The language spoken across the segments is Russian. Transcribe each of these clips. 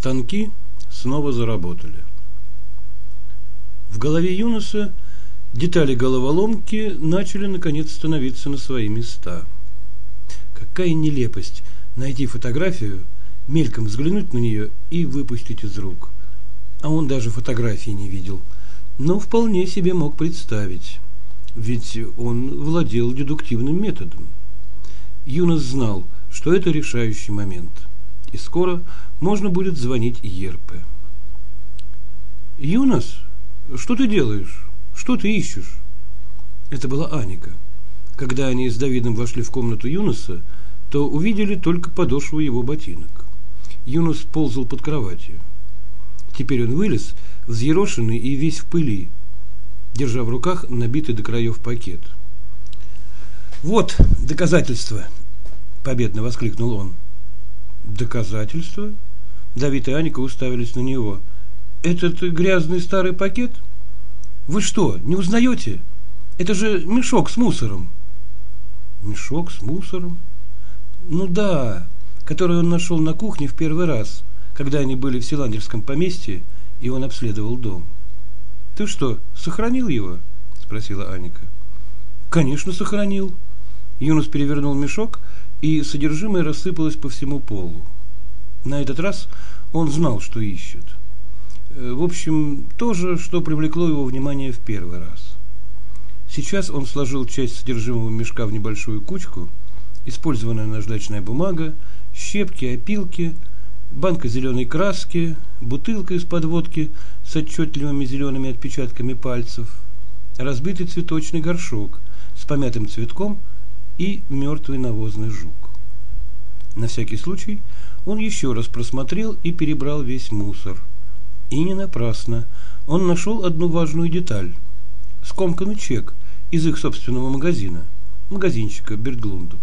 Станки снова заработали. В голове Юноса детали головоломки начали наконец становиться на свои места. Какая нелепость найти фотографию, мельком взглянуть на нее и выпустить из рук. А он даже фотографии не видел, но вполне себе мог представить, ведь он владел дедуктивным методом. Юнос знал, что это решающий момент, и скоро можно будет звонить Ерпе. «Юнос, что ты делаешь? Что ты ищешь?» Это была Аника. Когда они с Давидом вошли в комнату Юноса, то увидели только подошву его ботинок. Юнос ползал под кроватью. Теперь он вылез, взъерошенный и весь в пыли, держа в руках набитый до краев пакет. «Вот доказательство!» – победно воскликнул он. «Доказательство?» Давид и Аника уставились на него. «Этот грязный старый пакет? Вы что, не узнаете? Это же мешок с мусором». «Мешок с мусором?» «Ну да, который он нашел на кухне в первый раз, когда они были в Силандерском поместье, и он обследовал дом». «Ты что, сохранил его?» – спросила Аника. «Конечно, сохранил». Юнус перевернул мешок, и содержимое рассыпалось по всему полу. На этот раз он знал, что ищет. Э, в общем, то же, что привлекло его внимание в первый раз. Сейчас он сложил часть содержимого мешка в небольшую кучку, использованная наждачная бумага, щепки, опилки, банка зеленой краски, бутылка из-под водки с отчетливыми зелеными отпечатками пальцев, разбитый цветочный горшок с помятым цветком и мертвый навозный жук. На всякий случай – он еще раз просмотрел и перебрал весь мусор. И не напрасно. Он нашел одну важную деталь. Скомканный чек из их собственного магазина, магазинчика Берглундов.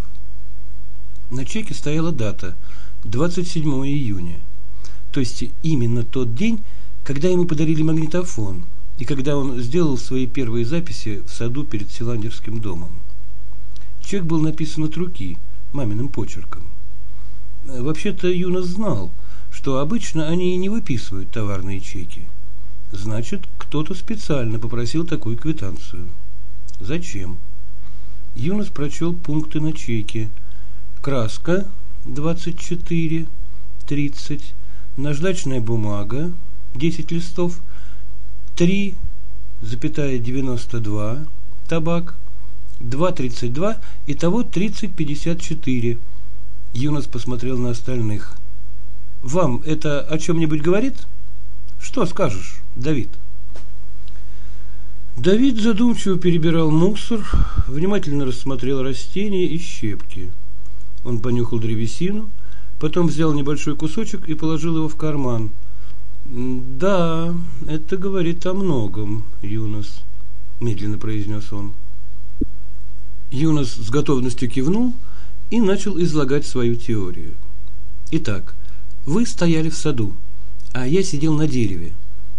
На чеке стояла дата – 27 июня. То есть именно тот день, когда ему подарили магнитофон и когда он сделал свои первые записи в саду перед Силандерским домом. Чек был написан от руки, маминым почерком. Вообще-то Юнос знал, что обычно они не выписывают товарные чеки. Значит, кто-то специально попросил такую квитанцию. Зачем? Юнос прочел пункты на чеке. Краска 24, 30, наждачная бумага 10 листов, 3, запятая 92, табак, 2,32, итого 30,54. Юнос посмотрел на остальных. «Вам это о чем-нибудь говорит? Что скажешь, Давид?» Давид задумчиво перебирал мусор, внимательно рассмотрел растения и щепки. Он понюхал древесину, потом взял небольшой кусочек и положил его в карман. «Да, это говорит о многом, Юнос», – медленно произнес он. Юнос с готовностью кивнул – и начал излагать свою теорию. Итак, вы стояли в саду, а я сидел на дереве.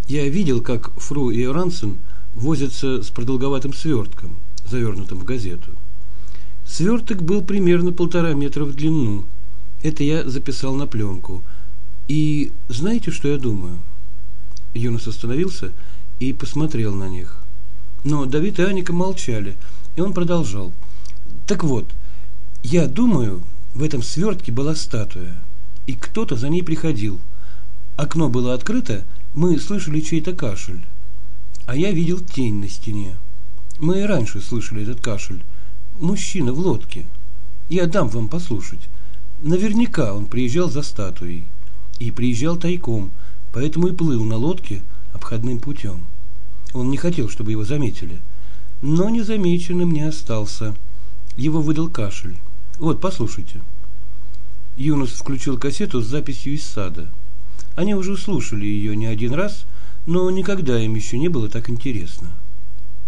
Я видел, как Фру и Рансен возятся с продолговатым свертком, завернутым в газету. Сверток был примерно полтора метра в длину. Это я записал на пленку. И знаете, что я думаю? Юнос остановился и посмотрел на них. Но Давид и Аника молчали, и он продолжал. Так вот, я думаю, в этом свертке была статуя, и кто-то за ней приходил. Окно было открыто, мы слышали чей-то кашель. А я видел тень на стене. Мы и раньше слышали этот кашель. Мужчина в лодке. Я дам вам послушать. Наверняка он приезжал за статуей. И приезжал тайком, поэтому и плыл на лодке обходным путем. Он не хотел, чтобы его заметили. Но незамеченным не остался. Его выдал кашель. Вот, послушайте. Юнус включил кассету с записью из сада. Они уже слушали ее не один раз, но никогда им еще не было так интересно.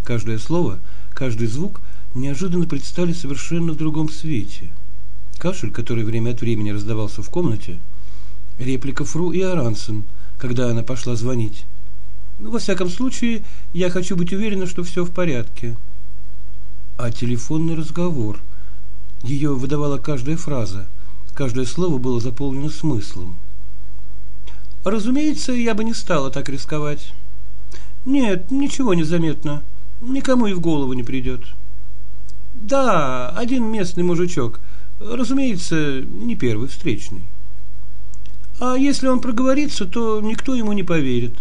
Каждое слово, каждый звук неожиданно предстали совершенно в другом свете. Кашель, который время от времени раздавался в комнате, реплика Фру и Арансен, когда она пошла звонить. Во всяком случае, я хочу быть уверена, что все в порядке. А телефонный разговор – ее выдавала каждая фраза, каждое слово было заполнено смыслом. Разумеется, я бы не стала так рисковать. Нет, ничего не заметно. Никому и в голову не придет. Да, один местный мужичок. Разумеется, не первый встречный. А если он проговорится, то никто ему не поверит.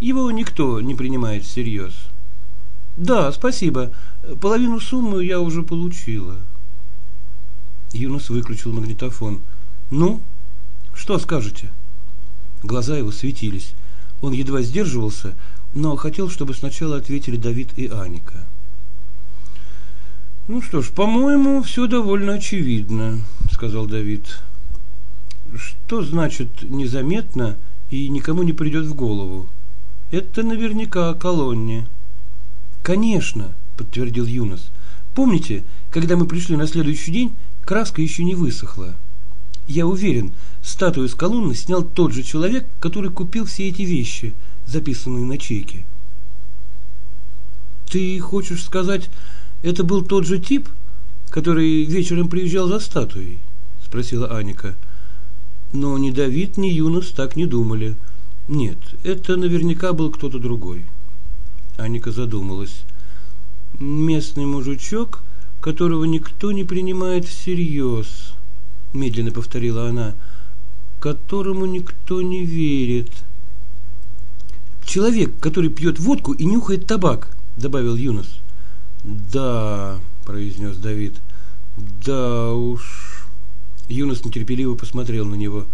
Его никто не принимает всерьез. Да, спасибо. Половину суммы я уже получила. Юнус выключил магнитофон. Ну, что скажете? Глаза его светились. Он едва сдерживался, но хотел, чтобы сначала ответили Давид и Аника. Ну что ж, по-моему, все довольно очевидно, сказал Давид. Что значит незаметно и никому не придет в голову? Это наверняка о колонне. Конечно, подтвердил Юнос. Помните, когда мы пришли на следующий день, краска еще не высохла. Я уверен, статую с колонны снял тот же человек, который купил все эти вещи, записанные на чеке. Ты хочешь сказать, это был тот же тип, который вечером приезжал за статуей? спросила Аника. Но ни Давид, ни Юнос так не думали. Нет, это наверняка был кто-то другой. Аника задумалась. Местный мужичок, которого никто не принимает всерьез, медленно повторила она, которому никто не верит. Человек, который пьет водку и нюхает табак, добавил Юнос. Да, произнес Давид. Да уж. Юнос нетерпеливо посмотрел на него.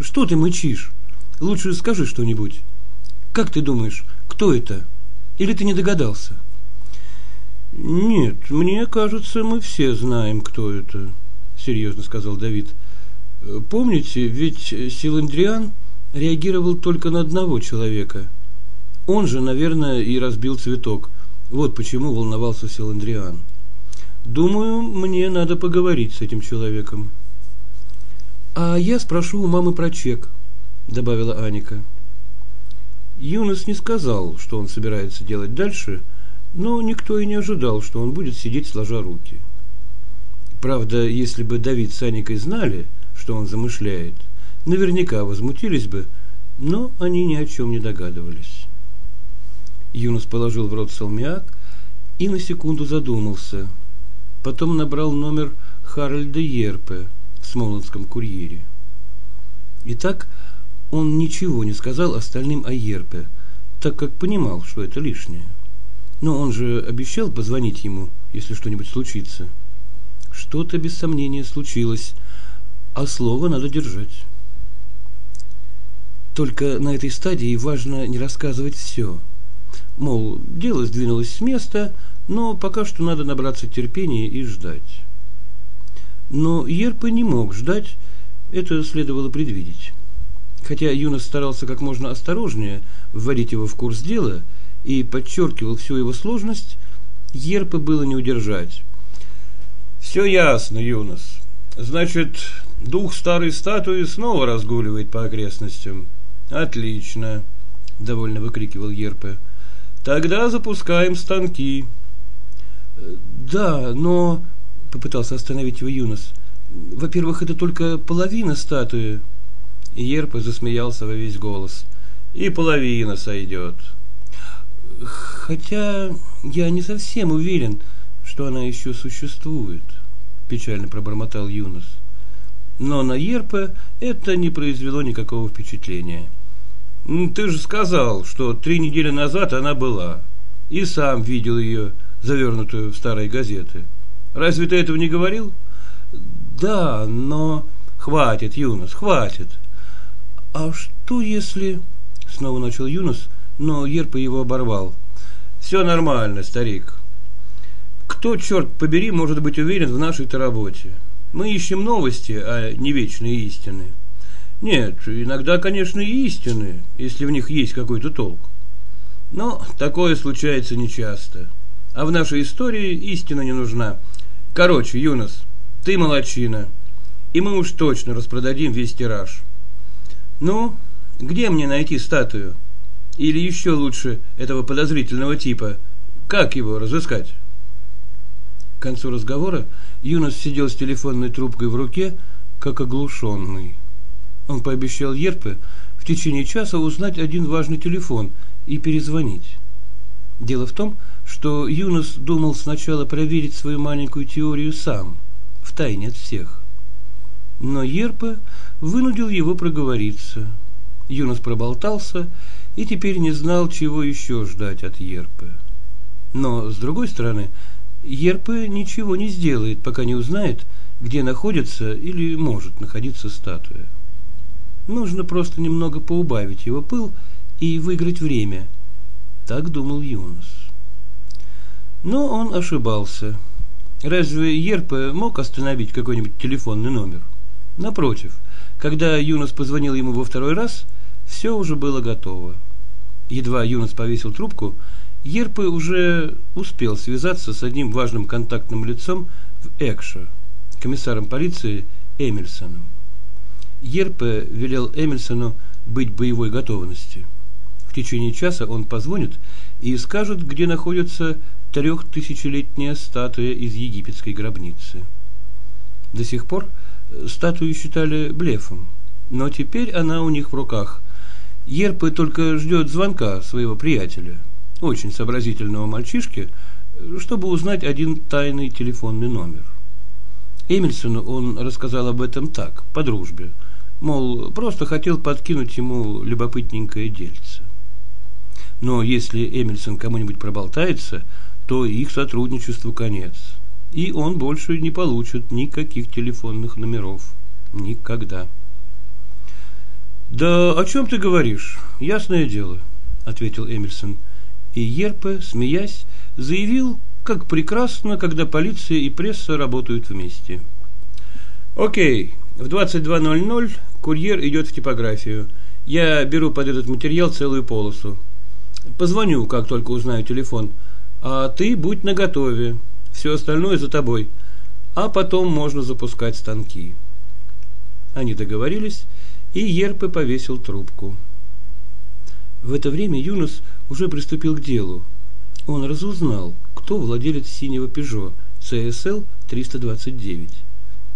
«Что ты мычишь? Лучше скажи что-нибудь. Как ты думаешь, кто это? Или ты не догадался?» «Нет, мне кажется, мы все знаем, кто это», — серьезно сказал Давид. «Помните, ведь Силандриан реагировал только на одного человека. Он же, наверное, и разбил цветок. Вот почему волновался Силандриан. Думаю, мне надо поговорить с этим человеком». «А я спрошу у мамы про чек», – добавила Аника. Юнос не сказал, что он собирается делать дальше, но никто и не ожидал, что он будет сидеть сложа руки. Правда, если бы Давид с Аникой знали, что он замышляет, наверняка возмутились бы, но они ни о чем не догадывались. Юнос положил в рот салмиак и на секунду задумался. Потом набрал номер Харальда Ерпе – смолонском курьере. Итак, он ничего не сказал остальным о Ерпе, так как понимал, что это лишнее. Но он же обещал позвонить ему, если что-нибудь случится. Что-то без сомнения случилось, а слово надо держать. Только на этой стадии важно не рассказывать все. Мол, дело сдвинулось с места, но пока что надо набраться терпения и ждать. Но Ерпа не мог ждать, это следовало предвидеть. Хотя Юнос старался как можно осторожнее вводить его в курс дела и подчеркивал всю его сложность, Ерпа было не удержать. «Все ясно, Юнос. Значит, дух старой статуи снова разгуливает по окрестностям. Отлично!» – довольно выкрикивал Ерпе. «Тогда запускаем станки». «Да, но Попытался остановить его Юнос. Во-первых, это только половина статуи. И засмеялся во весь голос. И половина сойдет. Хотя я не совсем уверен, что она еще существует, печально пробормотал Юнос. Но на Ерпа это не произвело никакого впечатления. Ты же сказал, что три недели назад она была, и сам видел ее, завернутую в старые газеты. Разве ты этого не говорил? Да, но... Хватит, Юнос, хватит. А что если... Снова начал Юнос, но Ерпа его оборвал. Все нормально, старик. Кто, черт побери, может быть уверен в нашей-то работе? Мы ищем новости, а не вечные истины. Нет, иногда, конечно, и истины, если в них есть какой-то толк. Но такое случается нечасто. А в нашей истории истина не нужна. Короче, Юнос, ты молочина. И мы уж точно распродадим весь тираж. Ну, где мне найти статую? Или еще лучше этого подозрительного типа? Как его разыскать? К концу разговора Юнос сидел с телефонной трубкой в руке, как оглушенный. Он пообещал Ерпе в течение часа узнать один важный телефон и перезвонить. Дело в том, что Юнос думал сначала проверить свою маленькую теорию сам, втайне от всех. Но Ерпе вынудил его проговориться. Юнос проболтался и теперь не знал, чего еще ждать от Ерпе. Но, с другой стороны, Ерпе ничего не сделает, пока не узнает, где находится или может находиться статуя. Нужно просто немного поубавить его пыл и выиграть время. Так думал Юнос. Но он ошибался. Разве Ерпе мог остановить какой-нибудь телефонный номер? Напротив, когда Юнос позвонил ему во второй раз, все уже было готово. Едва Юнос повесил трубку, Ерпе уже успел связаться с одним важным контактным лицом в Экше, комиссаром полиции Эмильсоном. Ерпе велел Эмильсону быть боевой готовности. В течение часа он позвонит и скажет, где находится трехтысячелетняя статуя из египетской гробницы. До сих пор статую считали блефом, но теперь она у них в руках. Ерпе только ждет звонка своего приятеля – очень сообразительного мальчишки, чтобы узнать один тайный телефонный номер. Эмильсону он рассказал об этом так, по дружбе, мол, просто хотел подкинуть ему любопытненькое дельце. Но если Эмильсон кому-нибудь проболтается, то их сотрудничеству конец, и он больше не получит никаких телефонных номеров. Никогда. «Да о чем ты говоришь? Ясное дело», — ответил Эмильсон. — и Ерпе, смеясь, заявил, как прекрасно, когда полиция и пресса работают вместе. Окей, в 22.00 курьер идет в типографию. Я беру под этот материал целую полосу. Позвоню, как только узнаю телефон. А ты будь наготове. Все остальное за тобой. А потом можно запускать станки. Они договорились, и Ерпе повесил трубку. В это время Юнос уже приступил к делу. Он разузнал, кто владелец синего Peugeot CSL 329.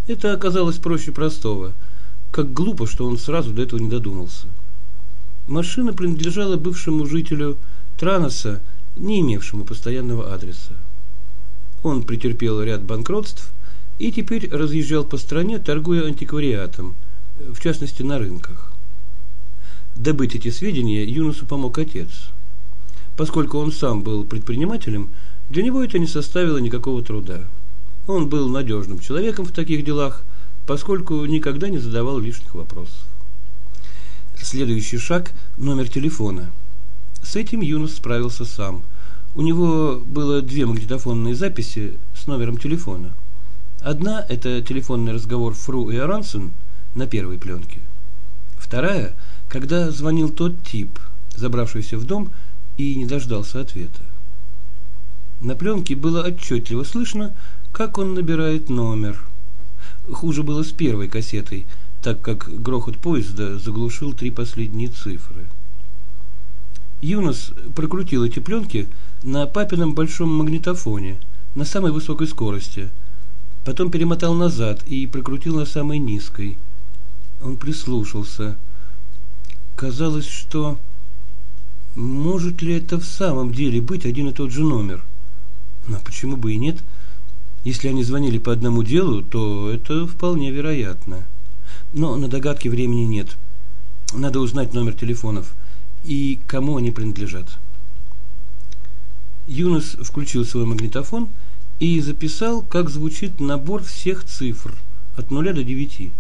Это оказалось проще простого. Как глупо, что он сразу до этого не додумался. Машина принадлежала бывшему жителю Траноса, не имевшему постоянного адреса. Он претерпел ряд банкротств и теперь разъезжал по стране, торгуя антиквариатом, в частности на рынках. Добыть эти сведения Юнусу помог отец – Поскольку он сам был предпринимателем, для него это не составило никакого труда. Он был надежным человеком в таких делах, поскольку никогда не задавал лишних вопросов. Следующий шаг – номер телефона. С этим Юнус справился сам. У него было две магнитофонные записи с номером телефона. Одна – это телефонный разговор Фру и Арансен на первой пленке. Вторая – когда звонил тот тип, забравшийся в дом – и не дождался ответа. На пленке было отчетливо слышно, как он набирает номер. Хуже было с первой кассетой, так как грохот поезда заглушил три последние цифры. Юнос прокрутил эти пленки на папином большом магнитофоне на самой высокой скорости, потом перемотал назад и прокрутил на самой низкой. Он прислушался. Казалось, что может ли это в самом деле быть один и тот же номер? Но почему бы и нет? Если они звонили по одному делу, то это вполне вероятно. Но на догадки времени нет. Надо узнать номер телефонов и кому они принадлежат. Юнос включил свой магнитофон и записал, как звучит набор всех цифр от 0 до 9.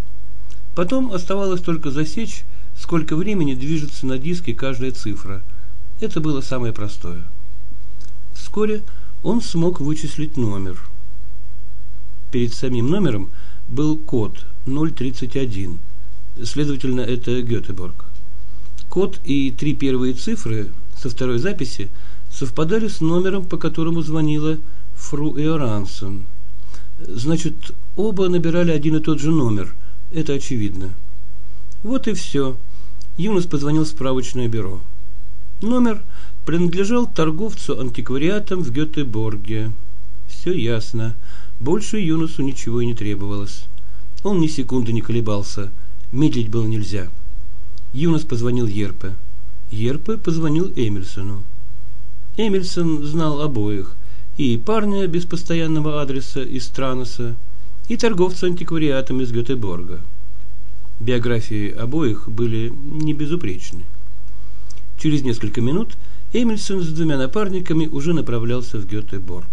Потом оставалось только засечь, сколько времени движется на диске каждая цифра – это было самое простое. Вскоре он смог вычислить номер. Перед самим номером был код 031. Следовательно, это Гетеборг. Код и три первые цифры со второй записи совпадали с номером, по которому звонила Фру Эорансен. Значит, оба набирали один и тот же номер. Это очевидно. Вот и все. Юнос позвонил в справочное бюро. Номер принадлежал торговцу антиквариатом в Гетеборге. Все ясно. Больше Юнусу ничего и не требовалось. Он ни секунды не колебался. Медлить было нельзя. Юнос позвонил Ерпе. Ерпе позвонил Эмильсону. Эмильсон знал обоих, и парня без постоянного адреса из Страноса, и торговца антиквариатом из Гетеборга. Биографии обоих были не безупречны. Через несколько минут Эмильсон с двумя напарниками уже направлялся в Гетеборг.